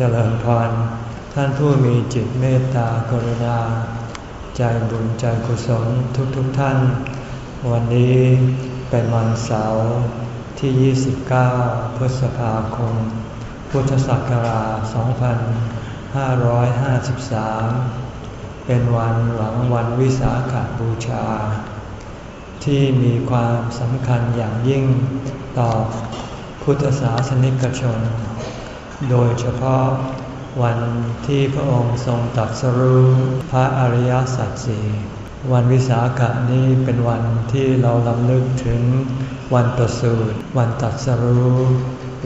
เจริญพรท่านผู้มีจิตเมตตากรุณา ใจบุญใจกุศลทุกๆทท่าน วันนี้เป็นวันเสาร์ที่ 29 พฤษภาคม พุทธศักราช 2553 เป็นวันหลังวันวิสาขบูชา ที่มีความสำคัญอย่างยิ่งต่อพุทธศาสนิกชน โดยเฉพาะวันที่พระองค์ทรงตัดสรู้พระอริยสัจสี่วันวิสาขะนี้เป็นวันที่เราลำลึกถึงวันประสูติวันตัดสรู้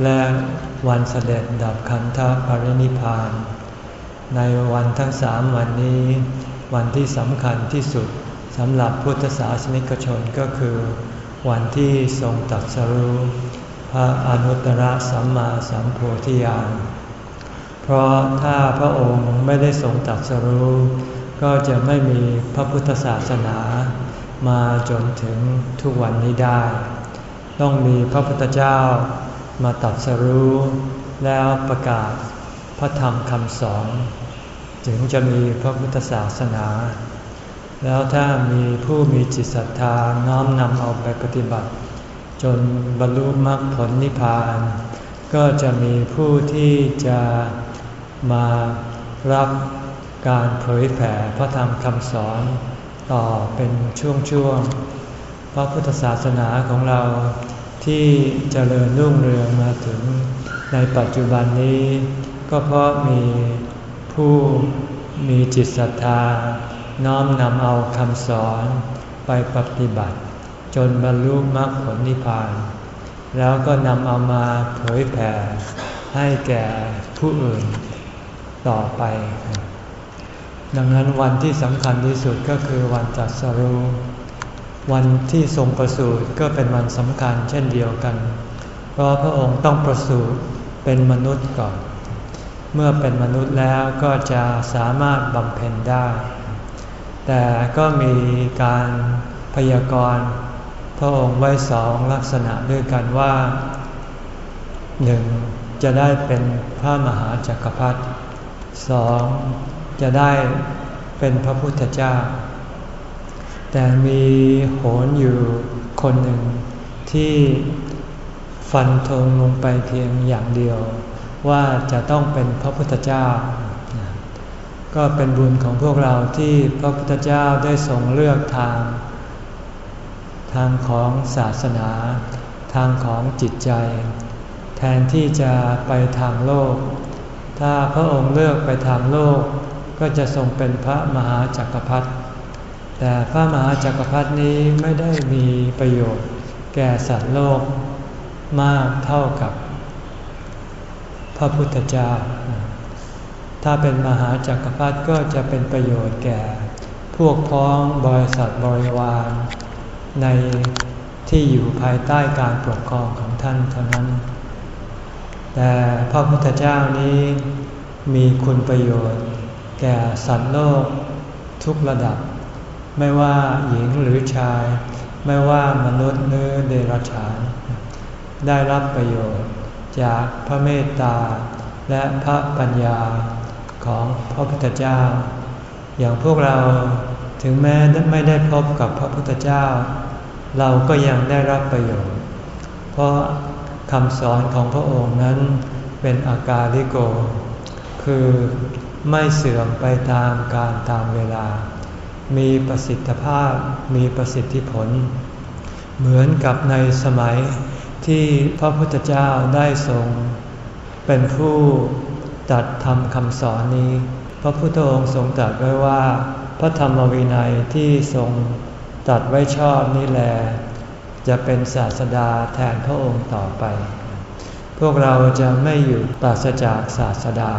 และวันเสด็จดับขันธปรินิพาน ในวันทั้งสามวันนี้ วันที่สำคัญที่สุดสำหรับพุทธศาสนิกชนก็คือ วันที่ทรงตัดสรู้ พระอนุตตรสัมมาสัมโพธิญาณ เพราะถ้าพระองค์ไม่ได้ทรงตัดสรู้ ก็จะไม่มีพระพุทธศาสนา มาจนถึงทุกวันนี้ได้ ต้องมีพระพุทธเจ้ามาตัดสรู้ แล้วประกาศพระธรรมคำสอนถึงจะมีพระพุทธศาสนา แล้วถ้ามีผู้มีจิตศรัทธาน้อมนำเอาไปปฏิบัติ จนบรรลุมรรคผลนิพพาน ก็จะมีผู้ที่จะมารับการเผยแผ่พระธรรมคำสอนต่อเป็นช่วงๆ พระพุทธศาสนาของเราที่เจริญรุ่งเรืองมาถึงในปัจจุบันนี้ ก็เพราะมีผู้มีจิตศรัทธา น้อมนำเอาคำสอนไปปฏิบัติ จนบรรลุมรรคผลนิพพาน แล้วก็นำเอามาเผยแผ่ให้แก่ผู้อื่นต่อไป ดังนั้นวันที่สำคัญที่สุดก็คือวันจัดสรุวันที่ทรงประสูติก็เป็นวันสำคัญเช่นเดียวกัน เพราะพระองค์ต้องประสูติเป็นมนุษย์ก่อน เมื่อเป็นมนุษย์แล้วก็จะสามารถบำเพ็ญได้ แต่ก็มีการพยากรณ์ ระองค์ไว้สองลักษณะด้วยกันว่าหนึ่งจะได้เป็นพระมหาจักรพรรดิสองจะได้เป็นพระพุทธเจ้า แต่มีโหนอยู่คนหนึ่งที่ฟันธงลงไปเพียงอย่างเดียว ว่าจะต้องเป็นพระพุทธเจ้า ก็เป็นบุญของพวกเราที่พระพุทธเจ้าได้ทรงเลือกทาง ทางของศาสนา ทางของจิตใจ แทนที่จะไปทางโลก ถ้าพระองค์เลือกไปทางโลก ก็จะทรงเป็นพระมหาจักรพรรดิแต่พระมหาจักรพรรดินี้ไม่ได้มีประโยชน์แก่สัตว์โลกมากเท่ากับ พระพุทธเจ้า ถ้าเป็นมหาจักรพรรดิก็จะเป็นประโยชน์แก่ พวกพ้องบริษัทบริวาร ในที่อยู่ภายใต้การปกครองของท่านเท่านั้น แต่พระพุทธเจ้านี้มีคุณประโยชน์ แก่สัตว์โลกทุกระดับ ไม่ว่าหญิงหรือชาย ไม่ว่ามนุษย์หรือเดรัจฉาน ได้รับประโยชน์จากพระเมตตาและพระปัญญาของพระพุทธเจ้า อย่างพวกเรา ถึงแม้ไม่ได้พบกับพระพุทธเจ้า เราก็ยังได้รับประโยชน์ เพราะคำสอนของพระองค์นั้นเป็นอากาลิโก คือไม่เสื่อมไปตามการตามเวลา มีประสิทธิภาพ มีประสิทธิผล เหมือนกับในสมัยที่พระพุทธเจ้าได้ทรง เป็นผู้ตัดทำคำสอนนี้ พระพุทธองค์ทรงตรัสไว้ว่า พระธรรมวินัยที่ทรงตัดไว้ชอบนี่แหละจะเป็นศาสดาแทนพระองค์ต่อไป พวกเราจะไม่อยู่ปราศจากศาสดา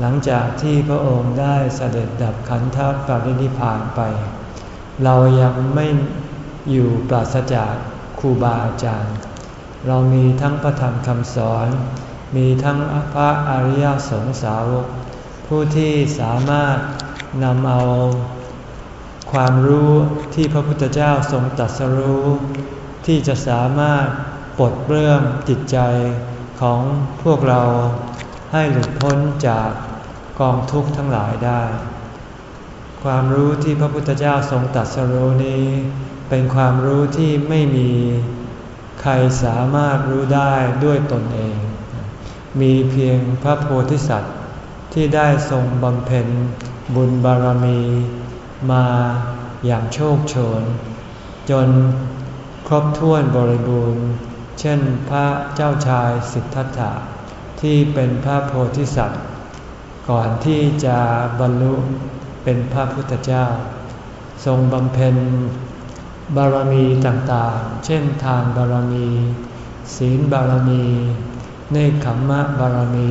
หลังจากที่พระองค์ได้เสด็จดับขันธปรินิพานไป เรายังไม่อยู่ปราศจากครูบาอาจารย์ เรามีทั้งพระธรรมคำสอน มีทั้งพระอริยสงสาวก ผู้ที่สามารถนำเอา ความรู้ที่พระพุทธเจ้าทรงตรัสรู้ ที่จะสามารถปลดเปลื้องจิตใจของพวกเราให้หลุดพ้นจากกองทุกข์ทั้งหลายได้ ความรู้ที่พระพุทธเจ้าทรงตัดสรู้นี้ เป็นความรู้ที่ไม่มีใครสามารถรู้ได้ด้วยตนเอง มีเพียงพระโพธิสัตว์ที่ได้ทรงบำเพ็ญบุญบารมี มาอย่างโชคโชน จนครบถ้วนบริบูรณ์ เช่นพระเจ้าชายสิทธัตถะที่เป็นพระโพธิสัตว์ ก่อนที่จะบรรลุเป็นพระพุทธเจ้า ทรงบำเพ็ญบารมีต่างๆ เช่นทานบารมี ศีลบารมี เนคขมมะบารมี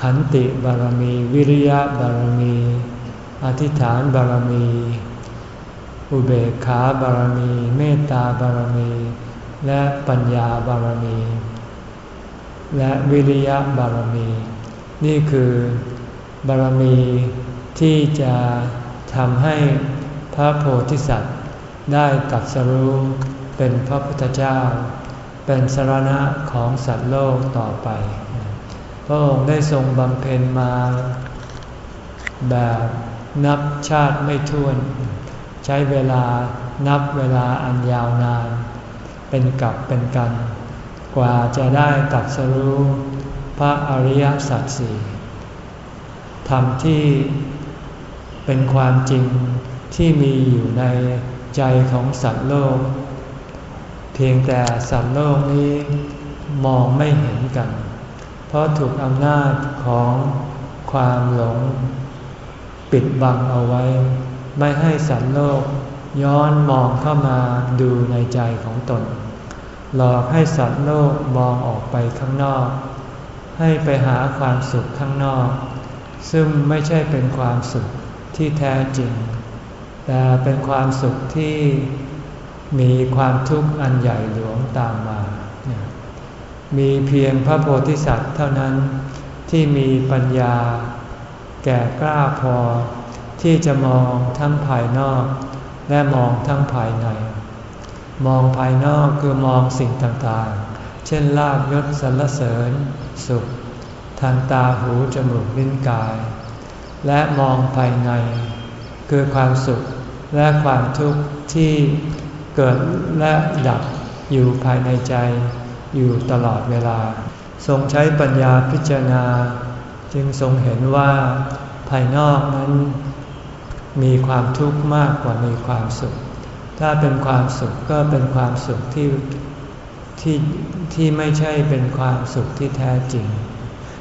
ขันติบารมี วิริยะบารมี อธิษฐานบารมี อุเบกขาบารมี เมตตาบารมี และปัญญาบารมี และวิริยะบารมี นี่คือบารมีที่จะทำให้พระโพธิสัตว์ได้ตัดสรู้เป็นพระพุทธเจ้า เป็นสรณะของสัตว์โลกต่อไป พระองค์ได้ทรงบำเพ็ญมาแบบ นับชาติไม่ถ้วน ใช้เวลานับเวลาอันยาวนาน เป็นกับเป็นกัน กว่าจะได้ตัดสรู้พระอริยสัจสี่ธรรมที่เป็นความจริงที่มีอยู่ในใจของสัตว์โลก เพียงแต่สัตว์โลกนี้มองไม่เห็นกัน เพราะถูกอำนาจของความหลง ปิดบังเอาไว้ ไม่ให้สัตว์โลก ย้อนมองเข้ามาดูในใจของตน หลอกให้สัตว์โลกมองออกไปข้างนอก ให้ไปหาความสุขข้างนอก ซึ่งไม่ใช่เป็นความสุขที่แท้จริง แต่เป็นความสุขที่มีความทุกข์อันใหญ่หลวงตามมา มีเพียงพระโพธิสัตว์เท่านั้นที่มีปัญญา แก่กล้าพอ ที่จะมองทั้งภายนอก และมองทั้งภายใน มองภายนอกคือมองสิ่งต่างๆ เช่นลาบยศสรรเสริญ สุข ทางตาหูจมูกลิ้นกาย และมองภายใน คือความสุขและความทุกข์ที่เกิดและดับอยู่ภายในใจ อยู่ตลอดเวลา ทรงใช้ปัญญาพิจารณา จึงทรงเห็นว่าภายนอกนั้นมีความทุกข์มากกว่ามีความสุข ถ้าเป็นความสุขก็เป็นความสุขที่ที่ที่ไม่ใช่เป็นความสุขที่แท้จริง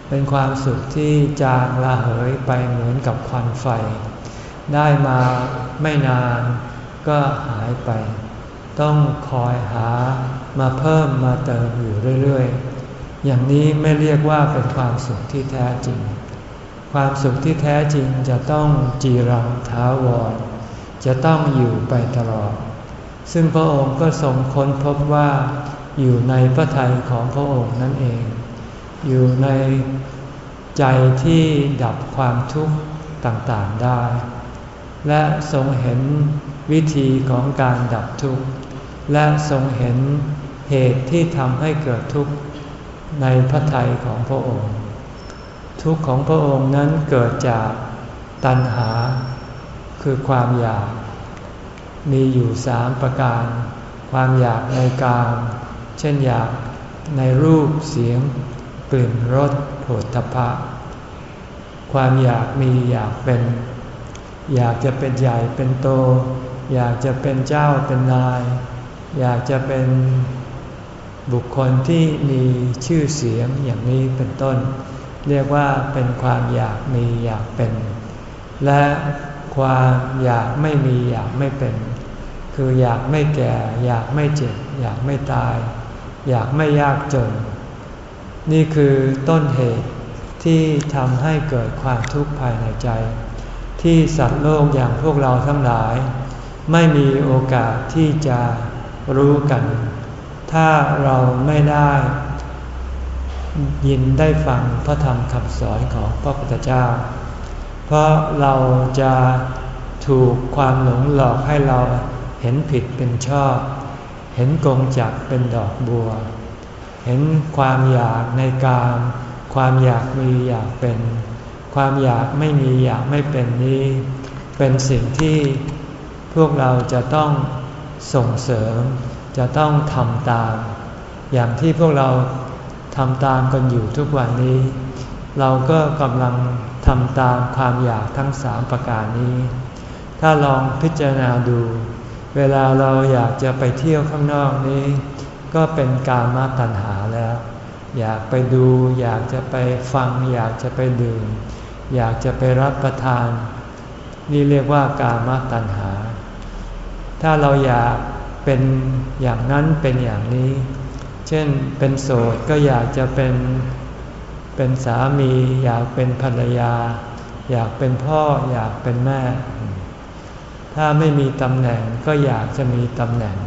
เป็นความสุขที่จางละเหยไปเหมือนกับควันไฟ ได้มาไม่นานก็หายไป ต้องคอยหามาเพิ่มมาเติมอยู่เรื่อยๆ อย่างนี้ไม่เรียกว่าเป็นความสุขที่แท้จริง ความสุขที่แท้จริงจะต้องจีรังท้าวร จะต้องอยู่ไปตลอด ซึ่งพระองค์ก็ทรงค้นพบว่าอยู่ในพระทัยของพระองค์นั่นเอง อยู่ในใจที่ดับความทุกข์ต่างๆได้ และทรงเห็นวิธีของการดับทุกข์ และทรงเห็นเหตุที่ทำให้เกิดทุกข์ ในพระทัยของพระองค์ ทุกข์ของพระองค์นั้นเกิดจากตัณหา คือความอยาก มีอยู่สามประการ ความอยากในกามเช่นอยากในรูปเสียง กลิ่นรสโผฏฐพะความอยากมีอยากเป็น อยากจะเป็นใหญ่เป็นโต อยากจะเป็นเจ้าเป็นนาย อยากจะเป็น บุคคลที่มีชื่อเสียงอย่างนี้เป็นต้น เรียกว่าเป็นความอยากมีอยากเป็น และความอยากไม่มีอยากไม่เป็น คืออยากไม่แก่ อยากไม่เจ็บ อยากไม่ตาย อยากไม่ยากจน นี่คือต้นเหตุที่ทำให้เกิดความทุกข์ภายในใจ ที่สัตว์โลกอย่างพวกเราทั้งหลาย ไม่มีโอกาสที่จะรู้กัน ถ้าเราไม่ได้ยินได้ฟังพระธรรมคำสอนของพระพุทธเจ้า เพราะเราจะถูกความหลงหลอกให้เราเห็นผิดเป็นชอบ เห็นกงจักเป็นดอกบัว เห็นความอยากในการ ความอยากมีอยากเป็น ความอยากไม่มีอยากไม่เป็นนี้ เป็นสิ่งที่พวกเราจะต้องส่งเสริม จะต้องทำตาม อย่างที่พวกเราทำตามกันอยู่ทุกวันนี้ เราก็กำลังทำตามความอยากทั้งสามประการนี้ ถ้าลองพิจารณาดู เวลาเราอยากจะไปเที่ยวข้างนอกนี้ ก็เป็นการมาตัณหาแล้ว อยากไปดู อยากจะไปฟัง อยากจะไปดื่ม อยากจะไปรับประทาน นี่เรียกว่าการมาตัณหา ถ้าเราอยาก เป็นอย่างนั้นเป็นอย่างนี้ เช่นเป็นโสดก็อยากจะเป็นเป็นสามี อยากเป็นภรรยา อยากเป็นพ่ออยากเป็นแม่ ถ้าไม่มีตำแหน่งก็อยากจะมีตำแหน่ง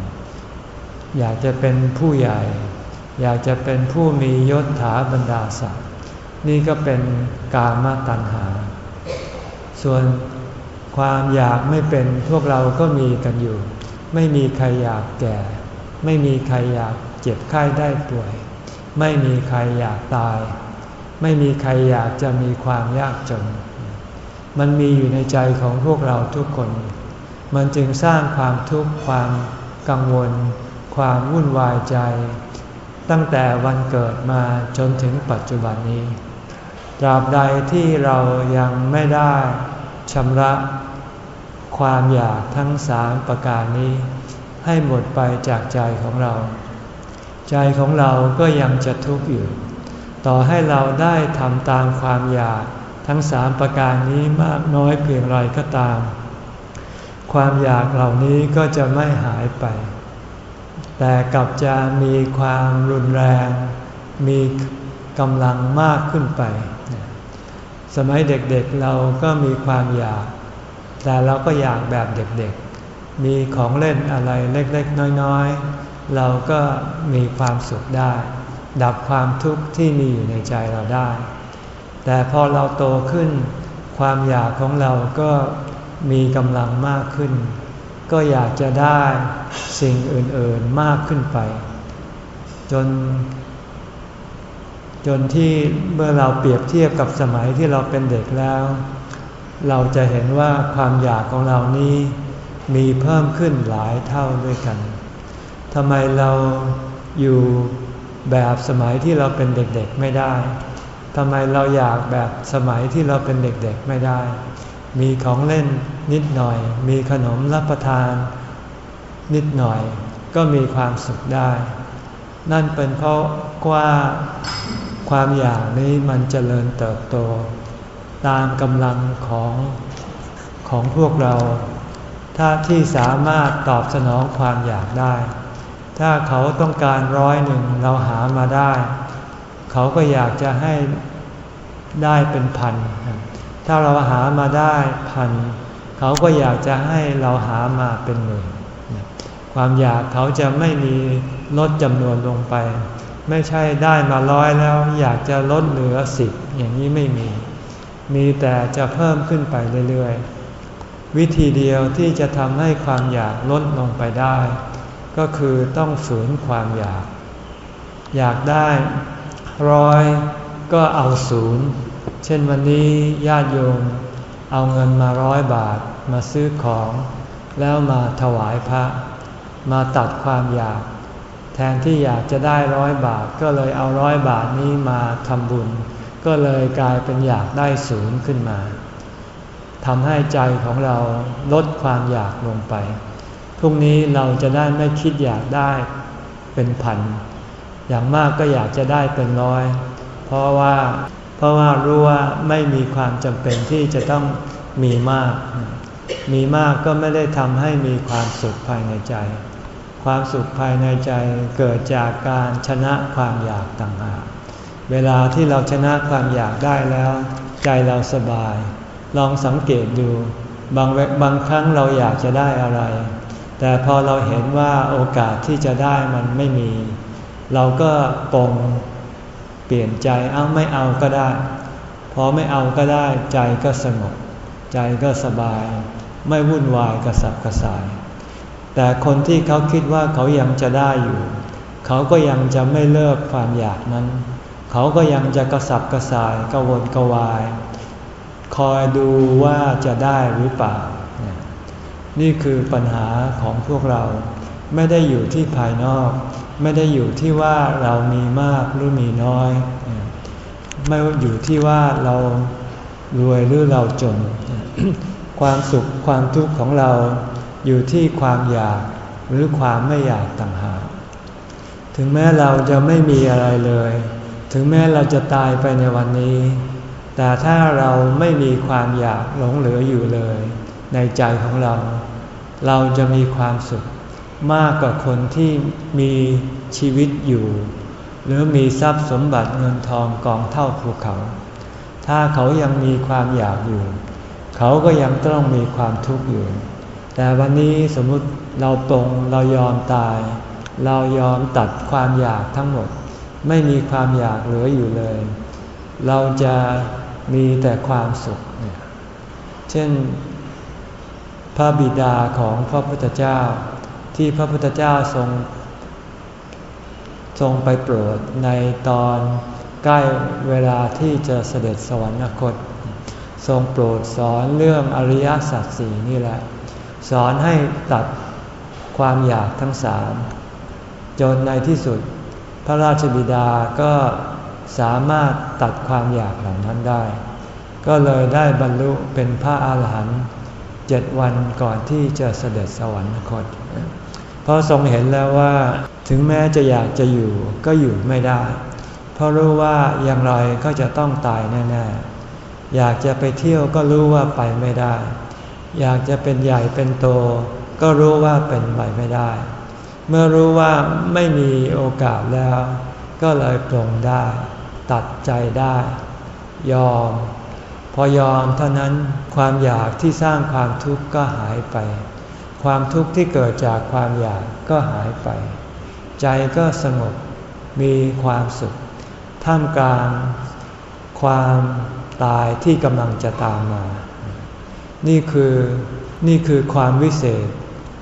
อยากจะเป็นผู้ใหญ่ อยากจะเป็นผู้มียศถาบรรดาศักดิ์นี่ก็เป็นกามตัณหา ส่วนความอยากไม่เป็นพวกเราก็มีกันอยู่ ไม่มีใครอยากแก่ ไม่มีใครอยากเจ็บไข้ได้ป่วย ไม่มีใครอยากตาย ไม่มีใครอยากจะมีความยากจน มันมีอยู่ในใจของพวกเราทุกคน มันจึงสร้างความทุกข์ความกังวล ความวุ่นวายใจ ตั้งแต่วันเกิดมาจนถึงปัจจุบันนี้ ตราบใดที่เรายังไม่ได้ชำระ ความอยากทั้งสามประการนี้ ให้หมดไปจากใจของเรา ใจของเราก็ยังจะทุกข์อยู่ ต่อให้เราได้ทำตามความอยากทั้งสามประการนี้มากน้อยเพียงไรก็ตาม ความอยากเหล่านี้ก็จะไม่หายไป แต่กลับจะมีความรุนแรง มีกำลังมากขึ้นไป สมัยเด็กๆเราก็มีความอยาก แต่เราก็อยากแบบเด็กๆ มีของเล่นอะไรเล็กๆ น้อยๆ เราก็มีความสุขได้ ดับความทุกข์ที่มีอยู่ในใจเราได้ แต่พอเราโตขึ้น ความอยากของเราก็มีกำลังมากขึ้น ก็อยากจะได้สิ่งอื่นๆมากขึ้นไป จน จนที่เมื่อเราเปรียบเทียบกับสมัยที่เราเป็นเด็กแล้ว เราจะเห็นว่าความอยากของเรานี้มีเพิ่มขึ้นหลายเท่าด้วยกันทำไมเราอยู่แบบสมัยที่เราเป็นเด็กๆไม่ได้ทำไมเราอยากแบบสมัยที่เราเป็นเด็กๆไม่ได้ มีของเล่นนิดหน่อย มีขนมรับประทาน นิดหน่อย ก็มีความสุขได้ นั่นเป็นเพราะว่าความอยากนี้มันเจริญเติบโต ตามกำลังของของพวกเรา ถ้าที่สามารถตอบสนองความอยากได้ ถ้าเขาต้องการร้อยหนึ่งเราหามาได้ เขาก็อยากจะให้ได้เป็นพัน ถ้าเราหามาได้พัน เขาก็อยากจะให้เราหามาเป็นหมื่นความอยากเขาจะไม่มีลดจำนวนลงไป ไม่ใช่ได้มาร้อยแล้วอยากจะลดเหลือสิบอย่างนี้ไม่มี มีแต่จะเพิ่มขึ้นไปเรื่อยๆ วิธีเดียวที่จะทำให้ความอยากลดลงไปได้ ก็คือต้องฝืนความอยาก อยากได้ร้อยก็เอาศูนย์ เช่นวันนี้ญาติโยม เอาเงินมาร้อยบาทมาซื้อของ แล้วมาถวายพระ มาตัดความอยาก แทนที่อยากจะได้ร้อยบาทก็เลยเอาร้อยบาทนี้มาทำบุญ ก็เลยกลายเป็นอยากได้ศูนย์ขึ้นมาทำให้ใจของเราลดความอยากลงไป พรุ่งนี้เราจะได้ไม่คิดอยากได้เป็นพัน อย่างมากก็อยากจะได้เป็นร้อย เพราะว่าเพราะว่ารู้ว่าไม่มีความจำเป็นที่จะต้องมีมาก มีมากก็ไม่ได้ทำให้มีความสุขภายในใจ ความสุขภายในใจเกิดจากการชนะความอยากต่างหาก เวลาที่เราชนะความอยากได้แล้ว ใจเราสบาย ลองสังเกตดู บางบางครั้งเราอยากจะได้อะไร แต่พอเราเห็นว่าโอกาสที่จะได้มันไม่มี เราก็ปรงเปลี่ยนใจเอาไม่เอาก็ได้ พอไม่เอาก็ได้ใจก็สงบ ใจก็สบาย ไม่วุ่นวายกระสับกระส่าย แต่คนที่เขาคิดว่าเขายังจะได้อยู่ เขาก็ยังจะไม่เลิกความอยากนั้น เขาก็ยังจะกระสับกระส่ายกระวนกระวาย คอยดูว่าจะได้หรือเปล่า นี่คือปัญหาของพวกเรา ไม่ได้อยู่ที่ภายนอก ไม่ได้อยู่ที่ว่าเรามีมากหรือมีน้อย ไม่อยู่ที่ว่าเรารวยหรือเราจน ความสุขความทุกข์ของเราอยู่ที่ความอยากหรือความไม่อยากต่างหาก ถึงแม้เราจะไม่มีอะไรเลย ถึงแม้เราจะตายไปในวันนี้ แต่ถ้าเราไม่มีความอยากหลงเหลืออยู่เลย ในใจของเรา เราจะมีความสุขมากกว่าคนที่มีชีวิตอยู่ หรือมีทรัพย์สมบัติเงินทองกองเท่าภูเขา ถ้าเขายังมีความอยากอยู่ เขาก็ยังต้องมีความทุกข์อยู่ แต่วันนี้สมมติเราตรงเรายอมตาย เรายอมตัดความอยากทั้งหมด ไม่มีความอยากเหลืออยู่เลย เราจะมีแต่ความสุข เช่น พระบิดาของพระพุทธเจ้า ที่พระพุทธเจ้าทรง ทรงไปโปรดในตอนใกล้เวลาที่จะเสด็จสวรรคต ทรงโปรดสอนเรื่องอริยสัจสี่นี่แหละ สอนให้ตัดความอยากทั้งสามจนในที่สุด พระราชบิดาก็สามารถตัดความอยากเหล่านั้นได้ ก็เลยได้บรรลุเป็นพระอาหารหันต์เจ็ดวันก่อนที่จะเสด็จสวรรคต เพราะทรงเห็นแล้วว่าถึงแม้จะอยากจะอยู่ก็อยู่ไม่ได้ เพราะรู้ว่าอย่างไรก็จะต้องตายแน่ๆ อยากจะไปเที่ยวก็รู้ว่าไปไม่ได้ อยากจะเป็นใหญ่เป็นโต ก็รู้ว่าเป็นไปไม่ได้ เมื่อรู้ว่าไม่มีโอกาสแล้ว ก็เลยปลงได้ ตัดใจได้ ยอม พอยอมเท่านั้นความอยากที่สร้างความทุกข์ก็หายไป ความทุกข์ที่เกิดจากความอยากก็หายไป ใจก็สงบมีความสุข ท่ามกลางความตายที่กำลังจะตามมา นี่คือนี่คือความวิเศษ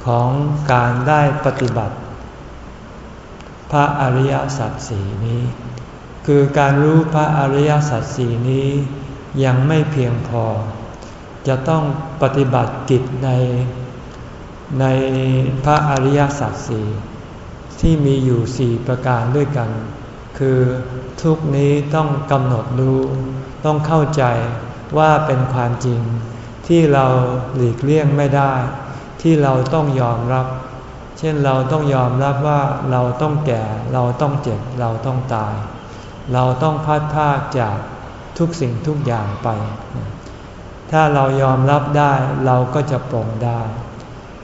ของการได้ปฏิบัติ พระอริยสัจสีนี้ คือการรู้พระอริยสัจสีนี้ยังไม่เพียงพอ จะต้องปฏิบัติกิจในในพระอริยสัจสี่ที่มีอยู่สี่ประการด้วยกัน คือทุกนี้ต้องกำหนดรู้ ต้องเข้าใจว่าเป็นความจริง ที่เราหลีกเลี่ยงไม่ได้ ที่เราต้องยอมรับ เช่นเราต้องยอมรับว่าเราต้องแก่ เราต้องเจ็บ เราต้องตาย เราต้องพัดพากจากทุกสิ่งทุกอย่างไป ถ้าเรายอมรับได้เราก็จะปรงได้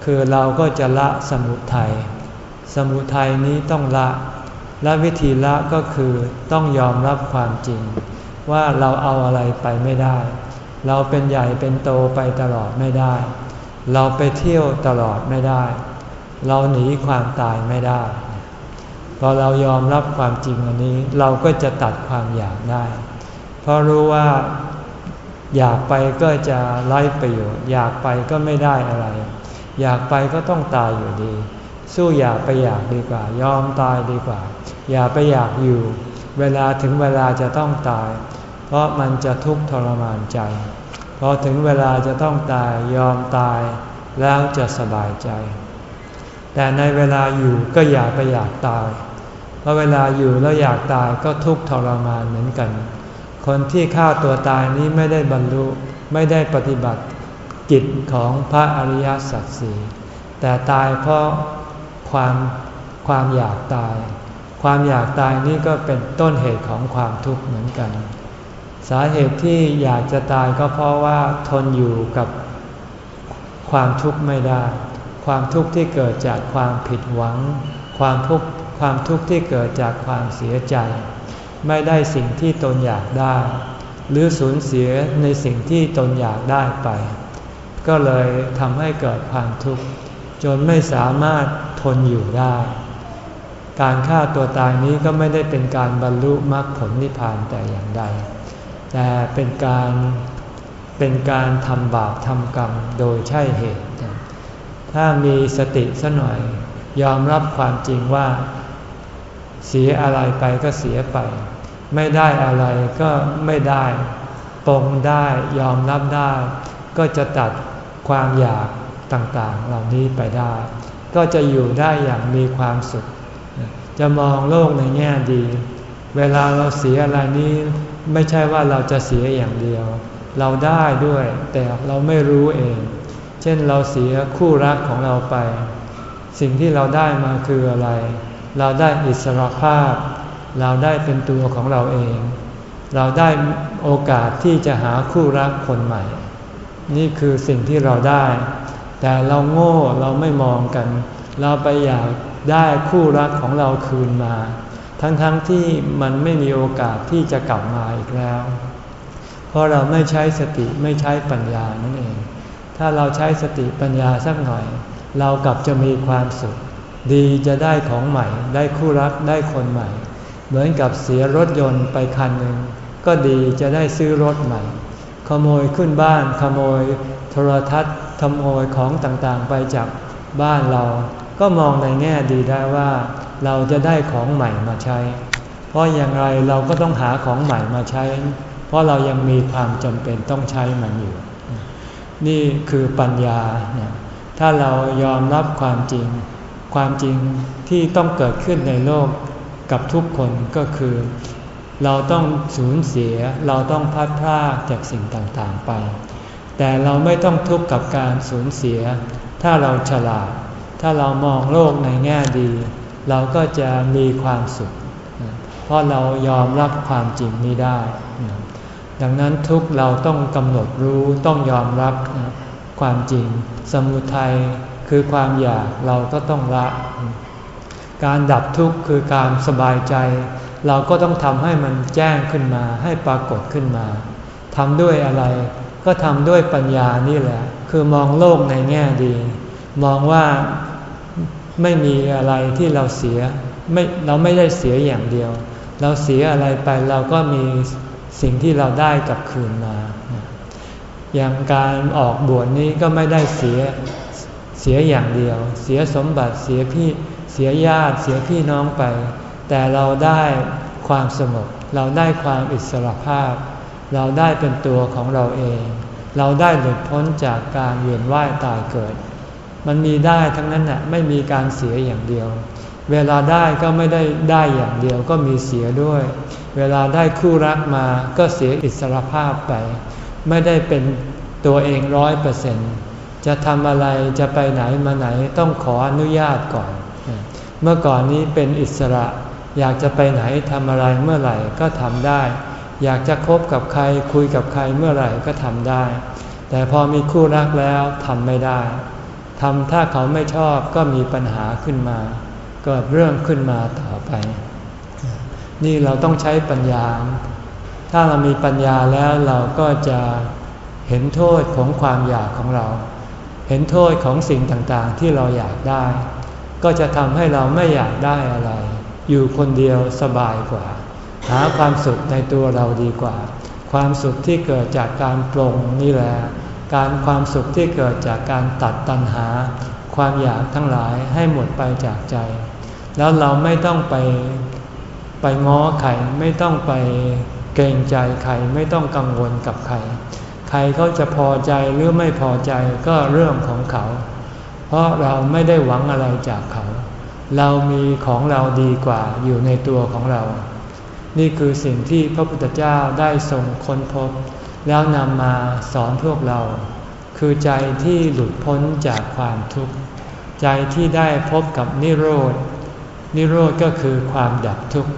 คือเราก็จะละสมุทัย สมุทัยนี้ต้องละ และวิธีละก็คือต้องยอมรับความจริง ว่าเราเอาอะไรไปไม่ได้ เราเป็นใหญ่เป็นโตไปตลอดไม่ได้ เราไปเที่ยวตลอดไม่ได้ เราหนีความตายไม่ได้ พอเรายอมรับความจริงอันนี้ เราก็จะตัดความอยากได้ เพราะรู้ว่าอยากไปก็จะไร้ประโยชน์ อยากไปก็ไม่ได้อะไร อยากไปก็ต้องตายอยู่ดี สู้อยากไปอยากดีกว่า ยอมตายดีกว่า อย่าไปอยากอยู่ เวลาถึงเวลาจะต้องตาย เพราะมันจะทุกข์ทรมานใจ พอถึงเวลาจะต้องตายยอมตายแล้วจะสบายใจ แต่ในเวลาอยู่ก็อย่าไปอยากตาย เพราะเวลาอยู่แล้วอยากตายก็ทุกข์ทรมานเหมือนกัน คนที่ฆ่าตัวตายนี้ไม่ได้บรรลุไม่ได้ปฏิบัติกิจของพระอริยสัจสี่แต่ตายเพราะความความอยากตาย ความอยากตายนี่ก็เป็นต้นเหตุของความทุกข์เหมือนกัน สาเหตุที่อยากจะตายก็เพราะว่าทนอยู่กับความทุกข์ไม่ได้ ความทุกข์ที่เกิดจากความผิดหวัง ความทุกข์ความทุกข์ที่เกิดจากความเสียใจ ไม่ได้สิ่งที่ตนอยากได้ หรือสูญเสียในสิ่งที่ตนอยากได้ไป ก็เลยทำให้เกิดความทุกข์จนไม่สามารถทนอยู่ได้ การฆ่าตัวตายนี้ก็ไม่ได้เป็นการบรรลุมรรคผลนิพพานแต่อย่างใด แต่เป็นการเป็นการทำบาปทำกรรมโดยใช่เหตุ ถ้ามีสติสัหน่อย ยอมรับความจริงว่า เสียอะไรไปก็เสียไป ไม่ได้อะไรก็ไม่ได้ปรงได้ยอมรับได้ ก็จะตัดความอยากต่างๆ เหล่านี้ไปได้ ก็จะอยู่ได้อย่างมีความสุข จะมองโลกในแง่ดี เวลาเราเสียอะไรนี้ ไม่ใช่ว่าเราจะเสียอย่างเดียว เราได้ด้วยแต่เราไม่รู้เอง เช่นเราเสียคู่รักของเราไป สิ่งที่เราได้มาคืออะไร เราได้อิสรภาพ เราได้เป็นตัวของเราเอง เราได้โอกาสที่จะหาคู่รักคนใหม่ นี่คือสิ่งที่เราได้ แต่เราโง่เราไม่มองกัน เราไปอยากได้คู่รักของเราคืนมา ทั้งๆทที่มันไม่มีโอกาสที่จะกลับมาอีกแล้ว เพราะเราไม่ใช้สติไม่ใช้ปัญญานั่นเอง ถ้าเราใช้สติปัญญาสักหน่อย เรากลับจะมีความสุข ดีจะได้ของใหม่ ได้คู่รักได้คนใหม่ เหมือนกับเสียรถยนต์ไปคันหนึ่งก็ดีจะได้ซื้อรถใหม่ ขโมยขึ้นบ้านขโมยโทรทัศน์ขโมยของต่างๆไปจากบ้านเรา ก็มองในแง่ดีได้ว่าเราจะได้ของใหม่มาใช้ เพราะอย่างไรเราก็ต้องหาของใหม่มาใช้ เพราะเรายังมีความจำเป็นต้องใช้มันอยู่ นี่คือปัญญา ถ้าเรายอมรับความจริง ความจริงที่ต้องเกิดขึ้นในโลกกับทุกคนก็คือ เราต้องสูญเสียเราต้องพัดพลาดจากสิ่งต่างๆไป แต่เราไม่ต้องทุกข์กับการสูญเสีย ถ้าเราฉลาด ถ้าเรามองโลกในแง่ดี เราก็จะมีความสุข เพราะเรายอมรับความจริงนี้ได้ ดังนั้นทุกเราต้องกำหนดรู้ต้องยอมรับความจริง สมุทัยคือความอยากเราก็ต้องละ การดับทุกข์คือการสบายใจ เราก็ต้องทำให้มันแจ้งขึ้นมาให้ปรากฏขึ้นมาทำด้วยอะไรก็ทำด้วยปัญญานี่แหละ คือมองโลกในแง่ดี มองว่า ไม่มีอะไรที่เราเสียไม่เราไม่ได้เสียอย่างเดียว เราเสียอะไรไปเราก็มีสิ่งที่เราได้กลับคืนมา อย่างการออกบวชนี้ก็ไม่ได้เสียเสียอย่างเดียว เสียสมบัติเสียพี่เสียญาติเสียพี่น้องไป แต่เราได้ความสงบเราได้ความอิสระภาพ เราได้เป็นตัวของเราเอง เราได้หลุดพ้นจากการเวียนว่ายตายเกิด มันมีได้ทั้งนั้นน่ะไม่มีการเสียอย่างเดียว เวลาได้ก็ไม่ได้ได้อย่างเดียวก็มีเสียด้วย เวลาได้คู่รักมาก็เสียอิสรภาพไป ไม่ได้เป็นตัวเองร้อยเปอร์เซ็นต์จะทำอะไรจะไปไหนมาไหนต้องขออนุญาตก่อน เมื่อก่อนนี้เป็นอิสระ อยากจะไปไหนทำอะไรเมื่อไหร่ก็ทำได้ อยากจะคบกับใครคุยกับใครเมื่อไหร่ก็ทำได้ แต่พอมีคู่รักแล้วทำไม่ได้ ทำถ้าเขาไม่ชอบก็มีปัญหาขึ้นมา เกิดเรื่องขึ้นมาต่อไป นี่เราต้องใช้ปัญญา ถ้าเรามีปัญญาแล้วเราก็จะเห็นโทษของความอยากของเรา เห็นโทษของสิ่งต่างๆที่เราอยากได้ ก็จะทำให้เราไม่อยากได้อะไร อยู่คนเดียวสบายกว่า หาความสุขในตัวเราดีกว่า ความสุขที่เกิดจากการปรงนี่แหละ การความสุขที่เกิดจากการตัดตัณหา ความอยากทั้งหลายให้หมดไปจากใจ แล้วเราไม่ต้องไปไปง้อใครไม่ต้องไปเกรงใจใครไม่ต้องกังวลกับใครใครเขาจะพอใจหรือไม่พอใจก็เรื่องของเขา เพราะเราไม่ได้หวังอะไรจากเขา เรามีของเราดีกว่าอยู่ในตัวของเรา นี่คือสิ่งที่พระพุทธเจ้าได้ทรงค้นพบ แล้วนำมาสอนพวกเรา คือใจที่หลุดพ้นจากความทุกข์ ใจที่ได้พบกับนิโรธ นิโรธก็คือความดับทุกข์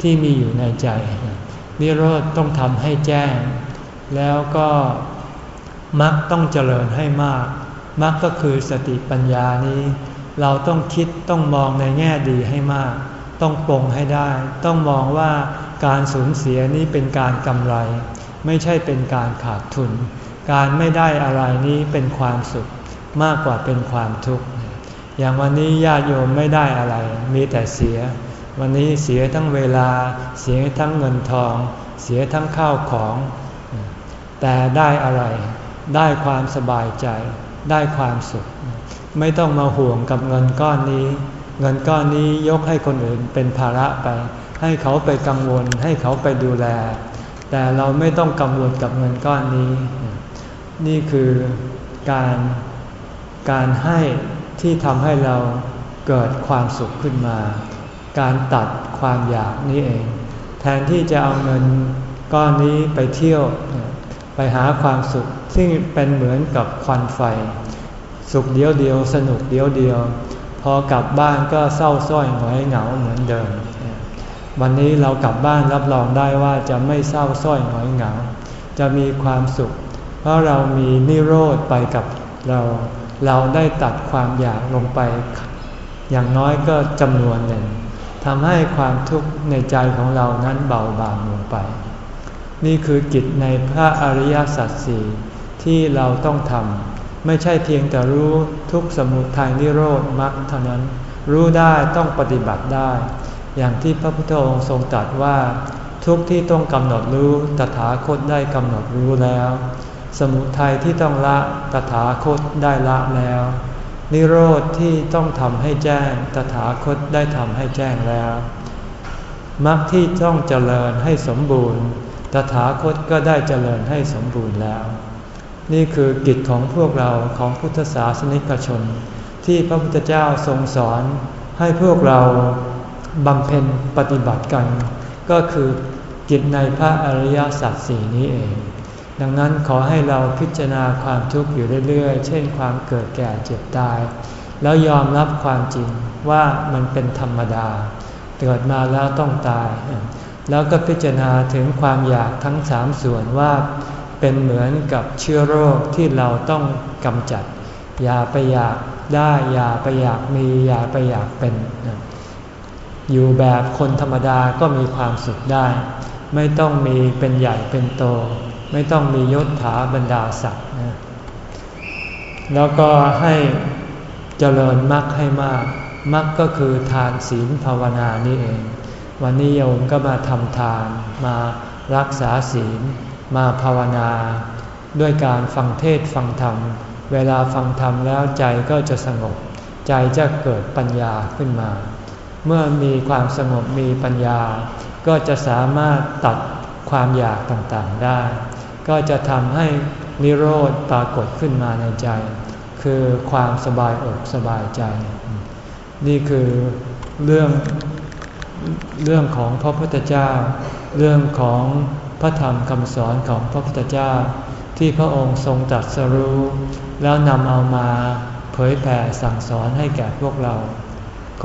ที่มีอยู่ในใจ นิโรธต้องทำให้แจ้ง แล้วก็มักต้องเจริญให้มาก มักก็คือสติปัญญานี้ เราต้องคิดต้องมองในแง่ดีให้มาก ต้องปรงให้ได้ ต้องมองว่าการสูญเสียนี้เป็นการกำไร ไม่ใช่เป็นการขาดทุน การไม่ได้อะไรนี้เป็นความสุขมากกว่าเป็นความทุกข์ อย่างวันนี้ญาติโยมไม่ได้อะไร มีแต่เสีย วันนี้เสียทั้งเวลา เสียทั้งเงินทอง เสียทั้งข้าวของ แต่ได้อะไร ได้ความสบายใจ ได้ความสุข ไม่ต้องมาห่วงกับเงินก้อนนี้ เงินก้อนนี้ยกให้คนอื่นเป็นภาระไป ให้เขาไปกังวล ให้เขาไปดูแล แต่เราไม่ต้องกังวลกับเงินก้อนนี้ นี่คือการการให้ที่ทำให้เราเกิดความสุขขึ้นมา การตัดความอยากนี้เอง แทนที่จะเอาเงินก้อนนี้ไปเที่ยว ไปหาความสุขซึ่งเป็นเหมือนกับควันไฟ สุขเดียวเดียวสนุกเดียวเดียว พอกลับบ้านก็เศร้าส้อยหงอยเหงาเหมือนเดิม วันนี้เรากลับบ้านรับรองได้ว่าจะไม่เศร้าส้อยหงอยเหงา จะมีความสุข เพราะเรามีนิโรธไปกับเรา เราได้ตัดความอยากลงไป อย่างน้อยก็จำนวนหนึ่งทำให้ความทุกข์ในใจของเรานั้นเบาบางลงไป นี่คือกิจในพระอริยสัจสี่ที่เราต้องทำไม่ใช่เพียงแต่รู้ทุกสมุทัยนิโรธมรรคเท่านั้น รู้ได้ต้องปฏิบัติได้ อย่างที่พระพุทธองค์ทรงตรัสว่า ทุกที่ต้องกำหนดรู้ตถาคตได้กำหนดรู้แล้ว สมุทัยที่ต้องละตถาคตได้ละแล้ว นิโรธที่ต้องทำให้แจ้งตถาคตได้ทำให้แจ้งแล้วมรรคที่ต้องเจริญให้สมบูรณ์ ตถาคตก็ได้เจริญให้สมบูรณ์แล้ว นี่คือกิจของพวกเราของพุทธศาสนิกชน ที่พระพุทธเจ้าทรงสอนให้พวกเรา บำเพ็ญปฏิบัติกัน ก็คือกิจในพระอริยสัจสี่นี้เอง ดังนั้นขอให้เราพิจารณาความทุกข์อยู่เรื่อยๆ เช่นความเกิดแก่เจ็บตาย แล้วยอมรับความจริงว่ามันเป็นธรรมดา เกิดมาแล้วต้องตาย แล้วก็พิจารณาถึงความอยากทั้งสามส่วนว่าเป็นเหมือนกับเชื้อโรคที่เราต้องกำจัด อย่าไปอยากได้ อย่าไปอยากมี อย่าไปอยากเป็น อยู่แบบคนธรรมดาก็มีความสุขได้ ไม่ต้องมีเป็นใหญ่เป็นโต ไม่ต้องมียศถาบรรดาศักดิ์นะแล้วก็ให้เจริญมรรคให้มากมรรคก็คือทานศีลภาวนานี่เอง วันนี้โยมก็มาทำทานมารักษาศีล มาภาวนา ด้วยการฟังเทศฟังธรรม เวลาฟังธรรมแล้วใจก็จะสงบ ใจจะเกิดปัญญาขึ้นมา เมื่อมีความสงบมีปัญญา ก็จะสามารถตัดความอยากต่างๆได้ ก็จะทำให้นิโรธปรากฏขึ้นมาในใจ คือความสบายอกสบายใจ นี่คือเรื่องเรื่องของพระพุทธเจ้า เรื่องของพระธรรมคำสอนของพระพุทธเจ้า ที่พระองค์ทรงตรัสรู้ แล้วนำเอามาเผยแผ่สั่งสอนให้แก่พวกเรา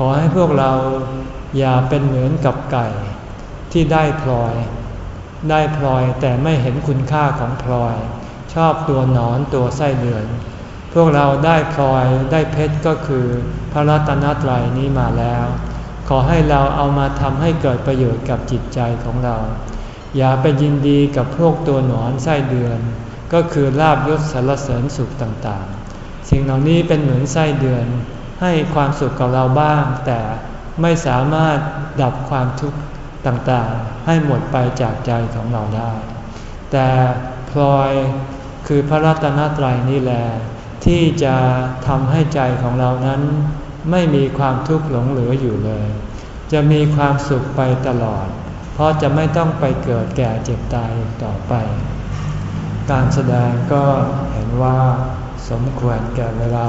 ขอให้พวกเราอย่าเป็นเหมือนกับไก่ ที่ได้พลอย ได้พลอยแต่ไม่เห็นคุณค่าของพลอย ชอบตัวหนอนตัวไส้เดือน พวกเราได้พลอยได้เพชรก็คือพระรัตนตรัยนี้มาแล้ว ขอให้เราเอามาทำให้เกิดประโยชน์กับจิตใจของเรา อย่าไปยินดีกับพวกตัวหนอนไส้เดือน ก็คือลาบยศสารเสริญสุขต่างๆ สิ่งเหล่านี้เป็นเหมือนไส้เดือน ให้ความสุขกับเราบ้าง แต่ไม่สามารถดับความทุกข์ต่างๆ ให้หมดไปจากใจของเราได้ แต่พลอยคือพระรัตนตรัยนี่แหละที่จะทำให้ใจของเรานั้น ไม่มีความทุกข์หลงเหลืออยู่เลย จะมีความสุขไปตลอด เพราะจะไม่ต้องไปเกิดแก่เจ็บตายต่อไป การแสดงก็เห็นว่าสมควรแก่เวลา